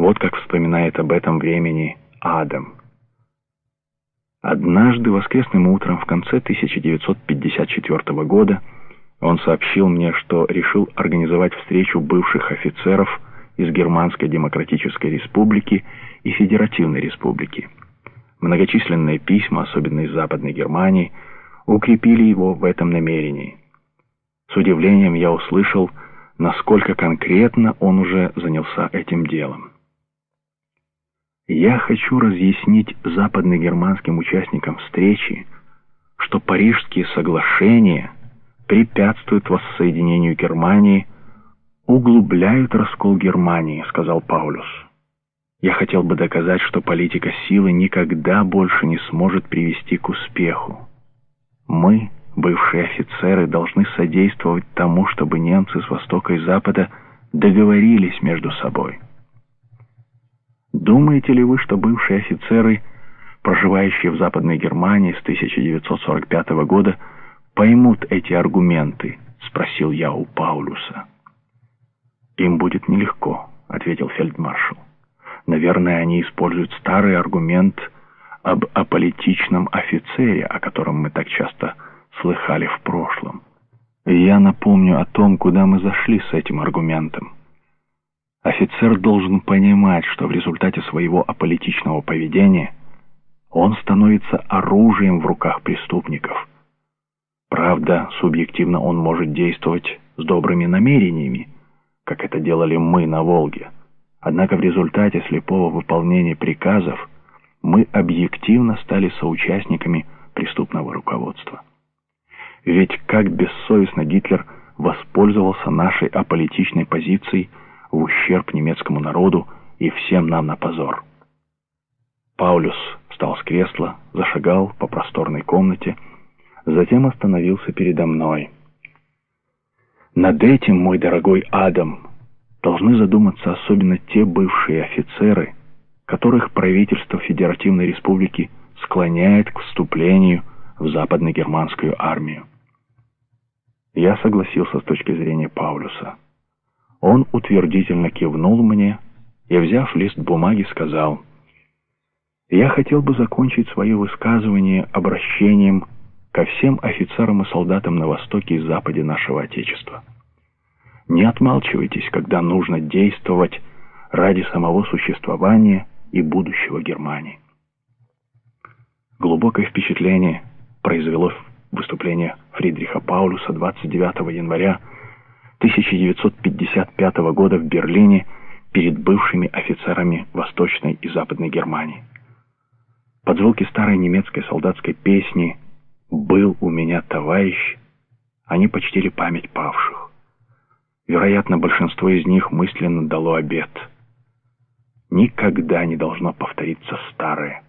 Вот как вспоминает об этом времени Адам. Однажды воскресным утром в конце 1954 года он сообщил мне, что решил организовать встречу бывших офицеров из Германской Демократической Республики и Федеративной Республики. Многочисленные письма, особенно из Западной Германии, укрепили его в этом намерении. С удивлением я услышал, насколько конкретно он уже занялся этим делом. Я хочу разъяснить западногерманским участникам встречи, что Парижские соглашения препятствуют воссоединению Германии, углубляют раскол Германии, сказал Паулюс. Я хотел бы доказать, что политика силы никогда больше не сможет привести к успеху. Мы, бывшие офицеры, должны содействовать тому, чтобы немцы с Востока и Запада договорились между собой. Думаете ли вы, что бывшие офицеры, проживающие в Западной Германии с 1945 года, поймут эти аргументы? Спросил я у Паулюса. Им будет нелегко, ответил фельдмаршал. Наверное, они используют старый аргумент об аполитичном офицере, о котором мы так часто слыхали в прошлом. я напомню о том, куда мы зашли с этим аргументом. Офицер должен понимать, что в результате своего аполитичного поведения он становится оружием в руках преступников. Правда, субъективно он может действовать с добрыми намерениями, как это делали мы на Волге. Однако в результате слепого выполнения приказов мы объективно стали соучастниками преступного руководства. Ведь как бессовестно Гитлер воспользовался нашей аполитичной позицией в ущерб немецкому народу и всем нам на позор. Паулюс встал с кресла, зашагал по просторной комнате, затем остановился передо мной. «Над этим, мой дорогой Адам, должны задуматься особенно те бывшие офицеры, которых правительство Федеративной Республики склоняет к вступлению в западно-германскую армию. Я согласился с точки зрения Паулюса. Он утвердительно кивнул мне и, взяв лист бумаги, сказал, «Я хотел бы закончить свое высказывание обращением ко всем офицерам и солдатам на востоке и западе нашего Отечества». Не отмалчивайтесь, когда нужно действовать ради самого существования и будущего Германии. Глубокое впечатление произвело выступление Фридриха Паулюса 29 января 1955 года в Берлине перед бывшими офицерами Восточной и Западной Германии. Под звуки старой немецкой солдатской песни «Был у меня товарищ» они почтили память павших. Вероятно, большинство из них мысленно дало обет. Никогда не должно повториться старое.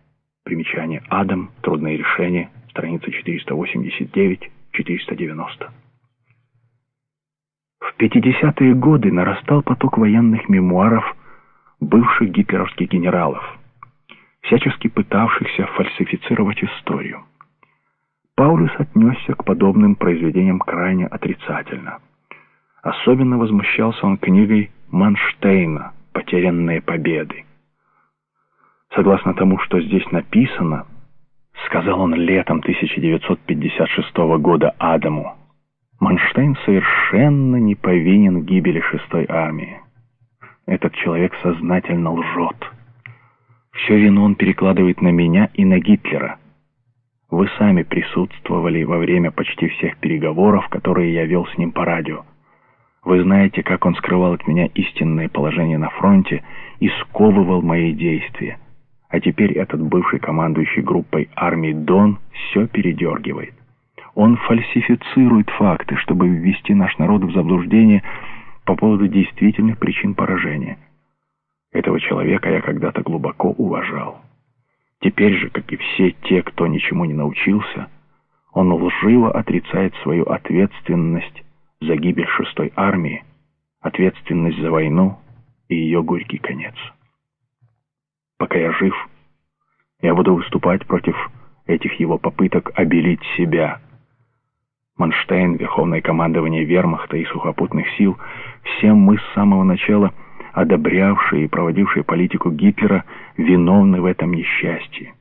Примечание «Адам. Трудное решение». Страница 489-490. В 50-е годы нарастал поток военных мемуаров бывших гитлеровских генералов, всячески пытавшихся фальсифицировать историю. Паулюс отнесся к подобным произведениям крайне отрицательно – Особенно возмущался он книгой Манштейна «Потерянные победы». Согласно тому, что здесь написано, сказал он летом 1956 года Адаму, Манштейн совершенно не повинен в гибели шестой армии. Этот человек сознательно лжет. Все вину он перекладывает на меня и на Гитлера. Вы сами присутствовали во время почти всех переговоров, которые я вел с ним по радио. Вы знаете, как он скрывал от меня истинное положение на фронте и сковывал мои действия. А теперь этот бывший командующий группой армии Дон все передергивает. Он фальсифицирует факты, чтобы ввести наш народ в заблуждение по поводу действительных причин поражения. Этого человека я когда-то глубоко уважал. Теперь же, как и все те, кто ничему не научился, он лживо отрицает свою ответственность за гибель шестой армии, ответственность за войну и ее горький конец. Пока я жив, я буду выступать против этих его попыток обелить себя. Манштейн, Верховное командование вермахта и сухопутных сил, всем мы с самого начала одобрявшие и проводившие политику Гитлера, виновны в этом несчастье.